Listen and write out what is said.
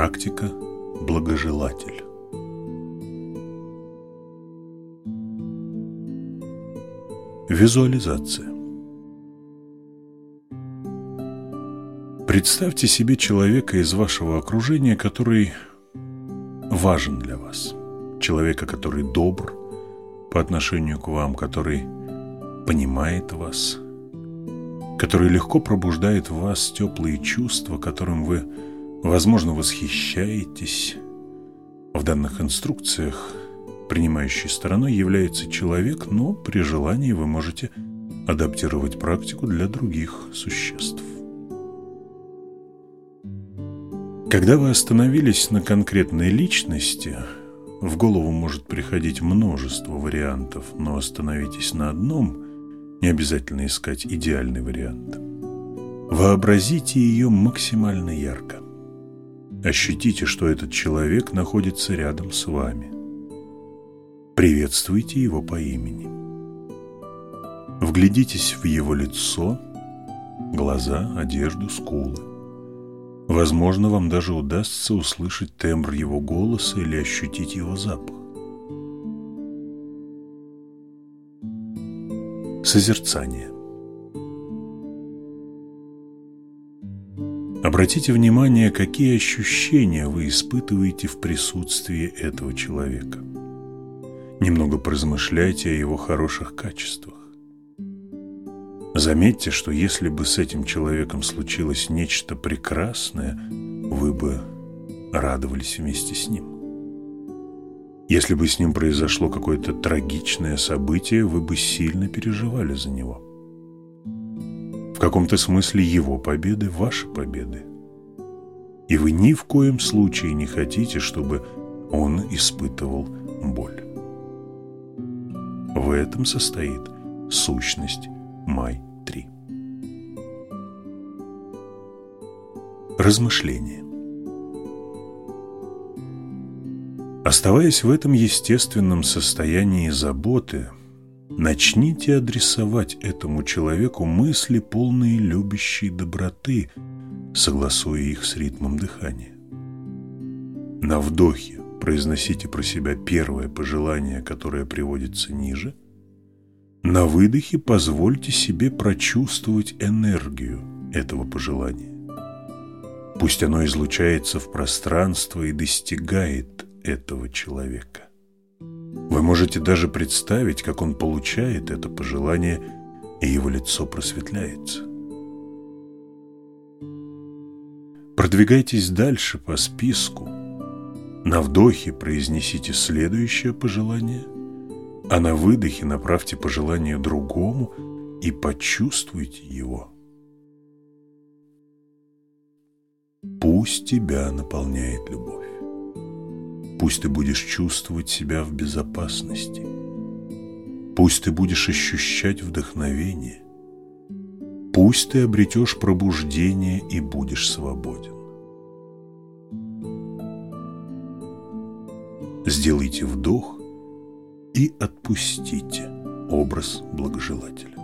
Практика благожелатель. Визуализация. Представьте себе человека из вашего окружения, который важен для вас. Человека, который добр по отношению к вам, который понимает вас, который легко пробуждает в вас теплые чувства, которым вы, возможно, восхищаетесь. В данных инструкциях принимающей стороной является человек, но при желании вы можете адаптировать практику для других существ. Когда вы остановились на конкретной личности, в голову может приходить множество вариантов, но остановитесь на одном, не обязательно искать идеальный вариант. Вообразите ее максимально ярко. Ощутите, что этот человек находится рядом с вами. Приветствуйте его по имени. Вглядитесь в его лицо, глаза, одежду, скулы. Возможно, вам даже удастся услышать тембр его голоса или ощутить его запах. Созерцание. Обратите внимание, какие ощущения вы испытываете в присутствии этого человека. Немного поразмышляйте о его хороших качествах. Заметьте, что если бы с этим человеком случилось нечто прекрасное, вы бы радовались вместе с ним. Если бы с ним произошло какое-то трагичное событие, вы бы сильно переживали за него. В каком-то смысле его победы – ваши победы. И вы ни в коем случае не хотите, чтобы он испытывал боль. В этом состоит сущность Май-3. Размышление Оставаясь в этом естественном состоянии заботы, начните адресовать этому человеку мысли, полные любящей доброты, согласуя их с ритмом дыхания. На вдохе произносите про себя первое пожелание, которое приводится ниже – на выдохе позвольте себе прочувствовать энергию этого пожелания. Пусть оно излучается в пространство и достигает этого человека. Вы можете даже представить, как он получает это пожелание, и его лицо просветляется. Продвигайтесь дальше по списку. На вдохе произнесите следующее пожелание – а на выдохе направьте пожелание другому и почувствуйте его. Пусть тебя наполняет любовь. Пусть ты будешь чувствовать себя в безопасности. Пусть ты будешь ощущать вдохновение. Пусть ты обретешь пробуждение и будешь свободен. Сделайте вдох и отпустите образ благожелателя.